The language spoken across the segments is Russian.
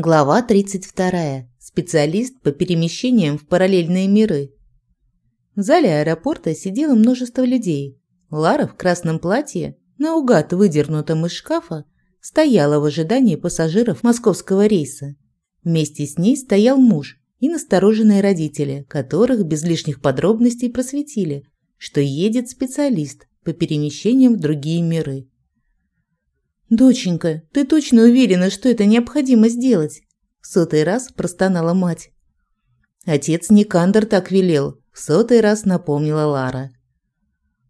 Глава 32. Специалист по перемещениям в параллельные миры. В зале аэропорта сидело множество людей. Лара в красном платье, наугад выдернутом из шкафа, стояла в ожидании пассажиров московского рейса. Вместе с ней стоял муж и настороженные родители, которых без лишних подробностей просветили, что едет специалист по перемещениям в другие миры. «Доченька, ты точно уверена, что это необходимо сделать?» В сотый раз простонала мать. Отец Никандр так велел, в сотый раз напомнила Лара.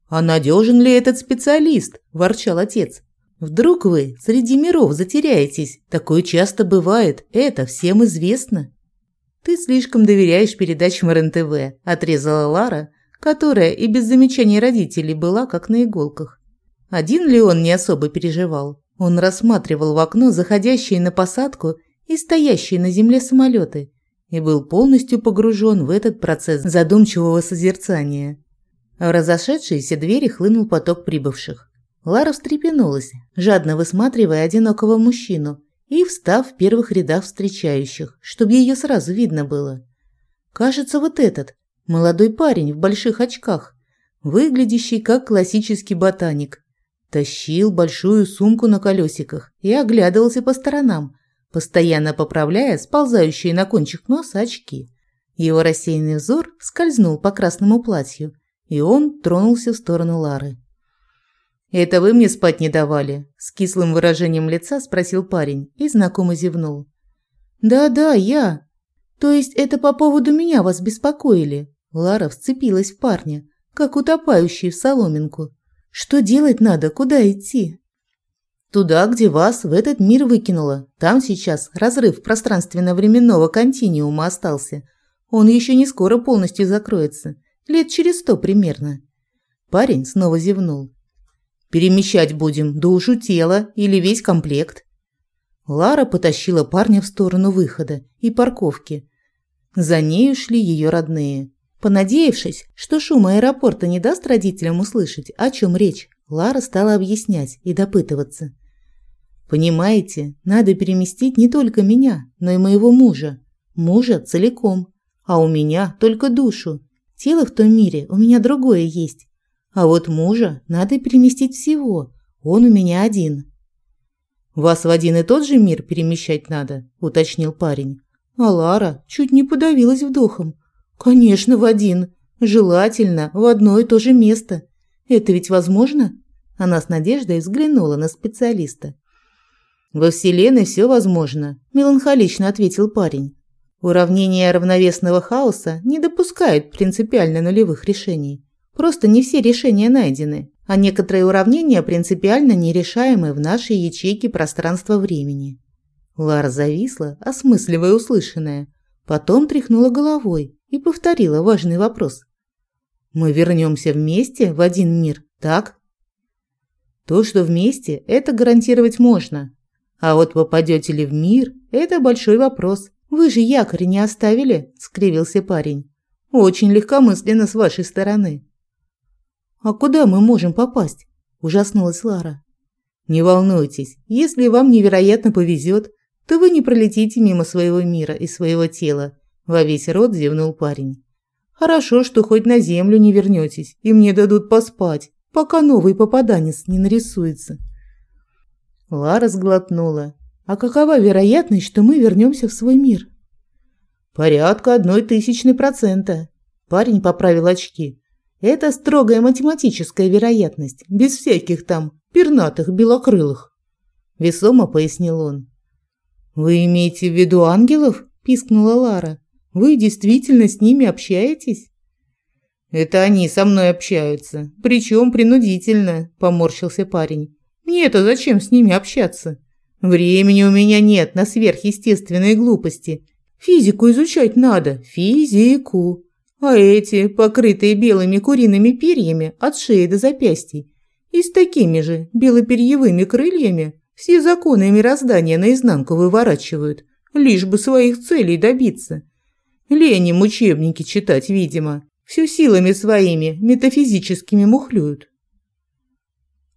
«А надежен ли этот специалист?» – ворчал отец. «Вдруг вы среди миров затеряетесь? Такое часто бывает, это всем известно». «Ты слишком доверяешь передачам РНТВ», – отрезала Лара, которая и без замечаний родителей была как на иголках. Один ли он не особо переживал? Он рассматривал в окно заходящие на посадку и стоящие на земле самолеты и был полностью погружен в этот процесс задумчивого созерцания. В разошедшиеся двери хлынул поток прибывших. Лара встрепенулась, жадно высматривая одинокого мужчину и встав в первых рядах встречающих, чтобы ее сразу видно было. Кажется, вот этот, молодой парень в больших очках, выглядящий как классический ботаник, Тащил большую сумку на колесиках и оглядывался по сторонам, постоянно поправляя сползающие на кончик носа очки. Его рассеянный взор скользнул по красному платью, и он тронулся в сторону Лары. «Это вы мне спать не давали?» – с кислым выражением лица спросил парень и знакомо зевнул. «Да-да, я. То есть это по поводу меня вас беспокоили?» Лара вцепилась в парня, как утопающий в соломинку. Что делать надо? Куда идти? Туда, где вас в этот мир выкинуло. Там сейчас разрыв пространственно-временного континиума остался. Он еще не скоро полностью закроется. Лет через сто примерно. Парень снова зевнул. «Перемещать будем душу, тело или весь комплект?» Лара потащила парня в сторону выхода и парковки. За ней ушли ее родные. Понадеявшись, что шум аэропорта не даст родителям услышать, о чем речь, Лара стала объяснять и допытываться. «Понимаете, надо переместить не только меня, но и моего мужа. Мужа целиком. А у меня только душу. Тело в том мире у меня другое есть. А вот мужа надо переместить всего. Он у меня один». «Вас в один и тот же мир перемещать надо?» – уточнил парень. А Лара чуть не подавилась вдохом. Конечно, в один. Желательно в одно и то же место. Это ведь возможно? Она с надеждой взглянула на специалиста. Во Вселенной все возможно, меланхолично ответил парень. Уравнение равновесного хаоса не допускает принципиально нулевых решений. Просто не все решения найдены, а некоторые уравнения принципиально нерешаемы в нашей ячейке пространства-времени. Лара зависла, осмысливая услышанное, потом тряхнула головой и повторила важный вопрос. «Мы вернемся вместе в один мир, так?» То, что вместе, это гарантировать можно. А вот попадете ли в мир – это большой вопрос. Вы же якорь не оставили, – скривился парень. Очень легкомысленно с вашей стороны. А куда мы можем попасть? Ужаснулась Лара. Не волнуйтесь, если вам невероятно повезет, то вы не пролетите мимо своего мира и своего тела во весь рот зевнул парень. Хорошо, что хоть на землю не вернетесь, и мне дадут поспать, пока новый попаданец не нарисуется. Лара сглотнула. А какова вероятность, что мы вернемся в свой мир? Порядка одной тысячной процента. Парень поправил очки. Это строгая математическая вероятность, без всяких там пернатых белокрылых. Весомо пояснил он. Вы имеете в виду ангелов? пискнула Лара. Вы действительно с ними общаетесь? Это они со мной общаются, причем принудительно, поморщился парень. Мне-то зачем с ними общаться? Времени у меня нет на сверхъестественные глупости. Физику изучать надо, физику. А эти, покрытые белыми куриными перьями от шеи до запястий, и с такими же белоперьевыми крыльями, все законы мироздания наизнанку выворачивают, лишь бы своих целей добиться. Лень им учебники читать, видимо. Всю силами своими метафизическими мухлюют.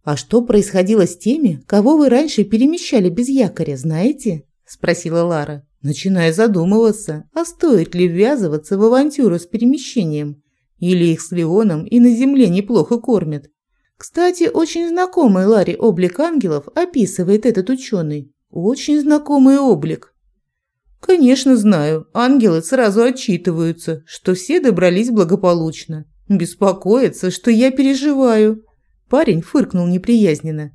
А что происходило с теми, кого вы раньше перемещали без якоря, знаете? спросила Лара, начиная задумываться, а стоит ли ввязываться в авантюру с перемещением. Или их с Леоном и на земле неплохо кормят. Кстати, очень знакомый Ларе облик ангелов описывает этот ученый. Очень знакомый облик. Конечно, знаю. Ангелы сразу отчитываются, что все добрались благополучно. Беспокоятся, что я переживаю. Парень фыркнул неприязненно.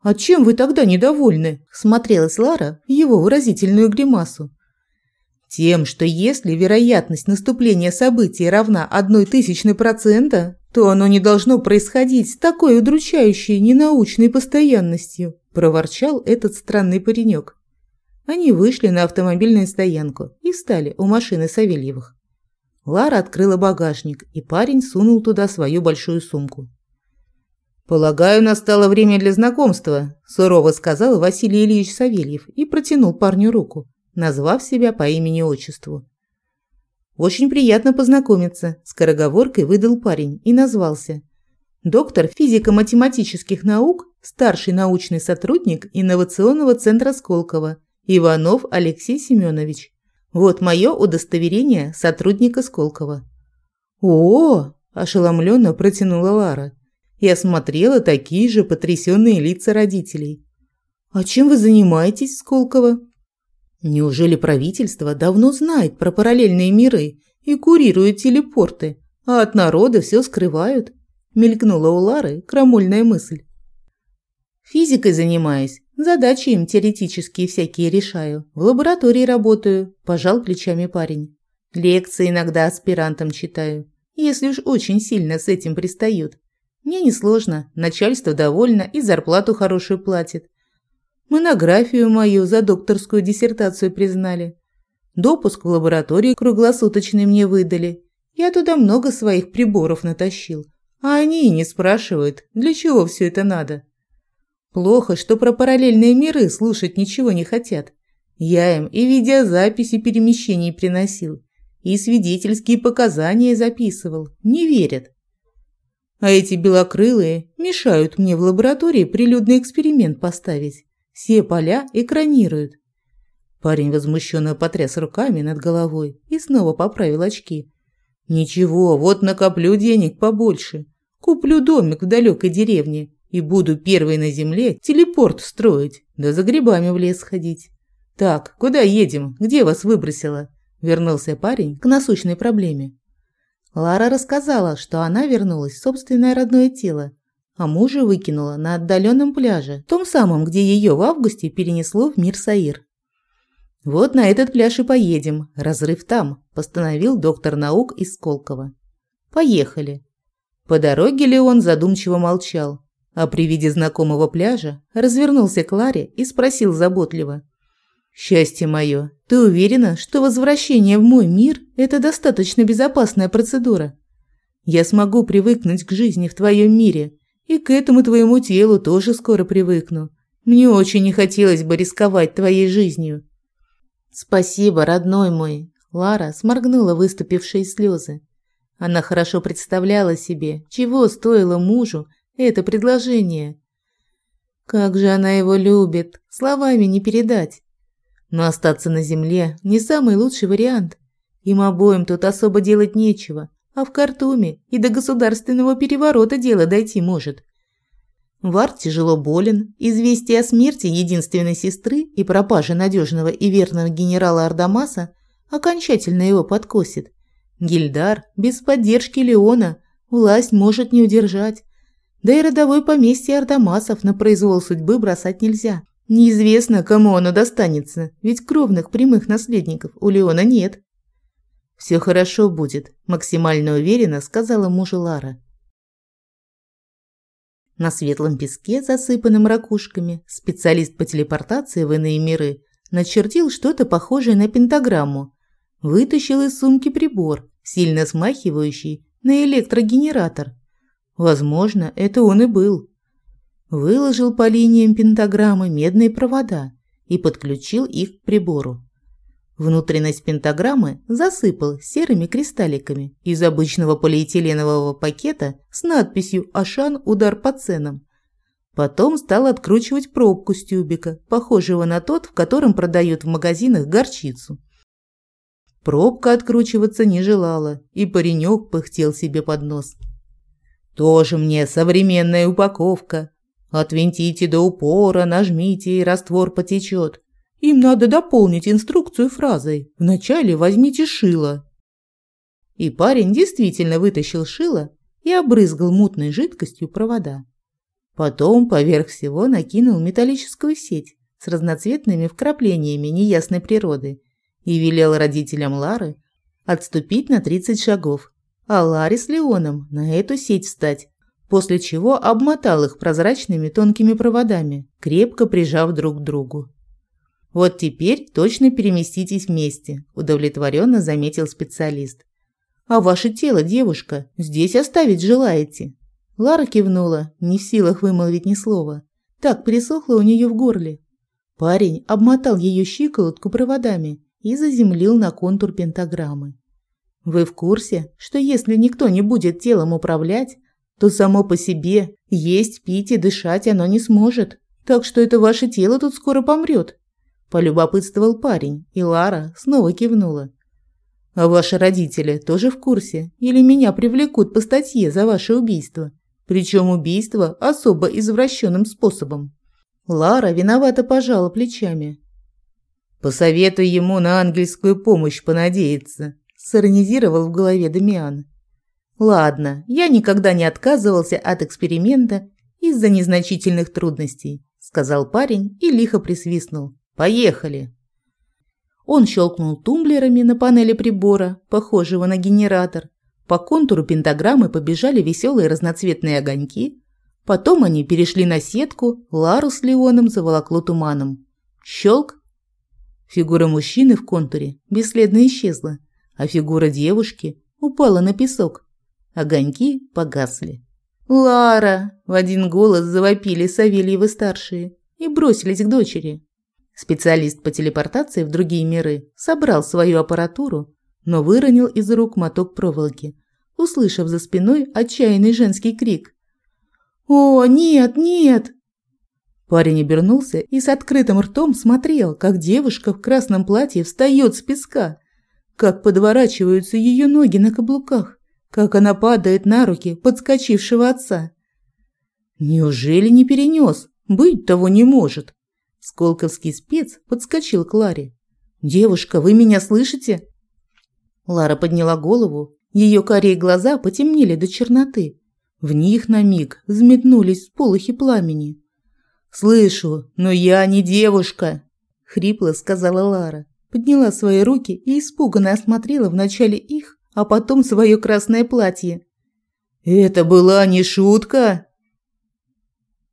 «А чем вы тогда недовольны?» – смотрелась Лара в его выразительную гримасу. Тем, что если вероятность наступления событий равна одной тысячной процента, то оно не должно происходить с такой удручающей ненаучной постоянностью, проворчал этот странный паренек. Они вышли на автомобильную стоянку и встали у машины Савельевых. Лара открыла багажник, и парень сунул туда свою большую сумку. «Полагаю, настало время для знакомства», – сурово сказал Василий Ильич Савельев и протянул парню руку назвав себя по имени-отчеству. «Очень приятно познакомиться», – скороговоркой выдал парень и назвался. Доктор физико-математических наук, старший научный сотрудник инновационного центра Сколково, Иванов Алексей Семенович. Вот мое удостоверение сотрудника Сколково. «О!» – ошеломленно протянула Лара и осмотрела такие же потрясенные лица родителей. «А чем вы занимаетесь, Сколково?» Неужели правительство давно знает про параллельные миры и курирует телепорты, а от народа все скрывают? Мелькнула у Лары крамольная мысль. Физикой занимаюсь, задачи им теоретические всякие решаю, в лаборатории работаю, пожал плечами парень. Лекции иногда аспирантам читаю, если уж очень сильно с этим пристают. Мне несложно, начальство довольно и зарплату хорошую платит. Монографию мою за докторскую диссертацию признали. Допуск в лаборатории круглосуточный мне выдали. Я туда много своих приборов натащил. А они и не спрашивают, для чего все это надо. Плохо, что про параллельные миры слушать ничего не хотят. Я им и видеозаписи перемещений приносил, и свидетельские показания записывал. Не верят. А эти белокрылые мешают мне в лаборатории прилюдный эксперимент поставить. Все поля экранируют. Парень возмущенно потряс руками над головой и снова поправил очки. «Ничего, вот накоплю денег побольше. Куплю домик в далекой деревне и буду первой на земле телепорт строить, да за грибами в лес ходить. Так, куда едем? Где вас выбросило?» Вернулся парень к насущной проблеме. Лара рассказала, что она вернулась в собственное родное тело а мужа выкинула на отдаленном пляже, том самом, где ее в августе перенесло в мир Саир. «Вот на этот пляж и поедем, разрыв там», – постановил доктор наук из Сколково. «Поехали». По дороге Леон задумчиво молчал, а при виде знакомого пляжа развернулся к Ларе и спросил заботливо. «Счастье мое, ты уверена, что возвращение в мой мир – это достаточно безопасная процедура? Я смогу привыкнуть к жизни в твоем мире, и к этому твоему телу тоже скоро привыкну. Мне очень не хотелось бы рисковать твоей жизнью. Спасибо, родной мой. Лара сморгнула выступившие слезы. Она хорошо представляла себе, чего стоило мужу это предложение. Как же она его любит, словами не передать. Но остаться на земле не самый лучший вариант. Им обоим тут особо делать нечего а в Картуме и до государственного переворота дело дойти может. Варт тяжело болен, известие о смерти единственной сестры и пропаже надежного и верного генерала Ардамаса окончательно его подкосит. Гильдар без поддержки Леона власть может не удержать. Да и родовое поместье Ардамасов на произвол судьбы бросать нельзя. Неизвестно, кому оно достанется, ведь кровных прямых наследников у Леона нет. «Все хорошо будет», – максимально уверенно сказала мужу Лара. На светлом песке, засыпанном ракушками, специалист по телепортации в иные миры начертил что-то похожее на пентаграмму. Вытащил из сумки прибор, сильно смахивающий на электрогенератор. Возможно, это он и был. Выложил по линиям пентаграммы медные провода и подключил их к прибору. Внутренность пентаграммы засыпал серыми кристалликами из обычного полиэтиленового пакета с надписью «Ашан. Удар по ценам». Потом стал откручивать пробку с тюбика, похожего на тот, в котором продают в магазинах горчицу. Пробка откручиваться не желала, и паренек пыхтел себе под нос. «Тоже мне современная упаковка. Отвинтите до упора, нажмите, и раствор потечет. Им надо дополнить инструкцию фразой «Вначале возьмите шило». И парень действительно вытащил шило и обрызгал мутной жидкостью провода. Потом поверх всего накинул металлическую сеть с разноцветными вкраплениями неясной природы и велел родителям Лары отступить на 30 шагов, а Ларе с Леоном на эту сеть встать, после чего обмотал их прозрачными тонкими проводами, крепко прижав друг к другу. «Вот теперь точно переместитесь вместе», – удовлетворенно заметил специалист. «А ваше тело, девушка, здесь оставить желаете?» Лара кивнула, не в силах вымолвить ни слова. Так пересохло у нее в горле. Парень обмотал ее щиколотку проводами и заземлил на контур пентаграммы. Вы в курсе, что если никто не будет телом управлять, то само по себе есть, пить и дышать оно не сможет. Так что это ваше тело тут скоро помрет. Полюбопытствовал парень, и Лара снова кивнула. А ваши родители тоже в курсе? Или меня привлекут по статье за ваше убийство? Причем убийство особо извращенным способом. Лара виновато пожала плечами. Посоветуй ему на ангельскую помощь понадеяться, сиронизировал в голове Дамиан. Ладно, я никогда не отказывался от эксперимента из-за незначительных трудностей, сказал парень и лихо присвистнул. Поехали. Он щелкнул тумблерами на панели прибора, похожего на генератор. По контуру пентаграммы побежали веселые разноцветные огоньки. Потом они перешли на сетку, Лару с Леоном заволокло туманом. Щелк, Фигура мужчины в контуре бесследно исчезла, а фигура девушки упала на песок. Огоньки погасли. «Лара!» – в один голос завопили Савельевы-старшие и бросились к дочери. Специалист по телепортации в другие миры собрал свою аппаратуру, но выронил из рук моток проволоки, услышав за спиной отчаянный женский крик. «О, нет, нет!» Парень обернулся и с открытым ртом смотрел, как девушка в красном платье встает с песка, как подворачиваются ее ноги на каблуках, как она падает на руки подскочившего отца. Неужели не перенес? Быть того не может. Сколковский спец подскочил к Ларе. «Девушка, вы меня слышите?» Лара подняла голову. Ее карие глаза потемнели до черноты. В них на миг взметнулись сполохи пламени. «Слышу, но я не девушка», – хрипло сказала Лара. Подняла свои руки и испуганно осмотрела вначале их, а потом свое красное платье. «Это была не шутка?»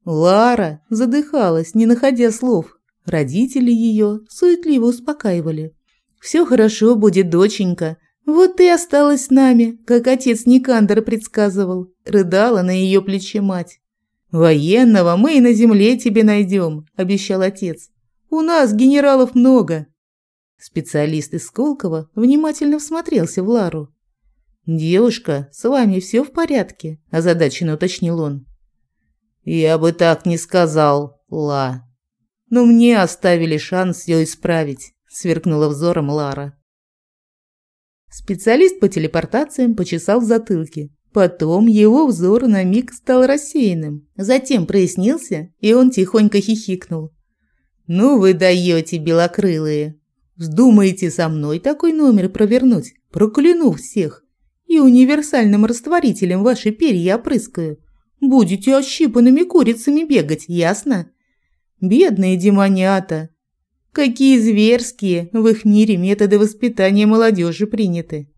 Лара задыхалась, не находя слов. Родители ее суетливо успокаивали. «Все хорошо будет, доченька. Вот ты осталась с нами, как отец Никандр предсказывал», – рыдала на ее плече мать. «Военного мы и на земле тебе найдем», – обещал отец. «У нас генералов много». Специалист из Сколково внимательно всмотрелся в Лару. «Девушка, с вами все в порядке?» – озадаченно уточнил он. «Я бы так не сказал, Ла. Но мне оставили шанс все исправить», – сверкнула взором Лара. Специалист по телепортациям почесал в затылке. Потом его взор на миг стал рассеянным. Затем прояснился, и он тихонько хихикнул. «Ну вы даете, белокрылые! Вздумаете со мной такой номер провернуть? Прокляну всех! И универсальным растворителем ваши перья опрыскаю. Будете ощипанными курицами бегать, ясно? Бедные демонята! Какие зверские в их мире методы воспитания молодежи приняты!»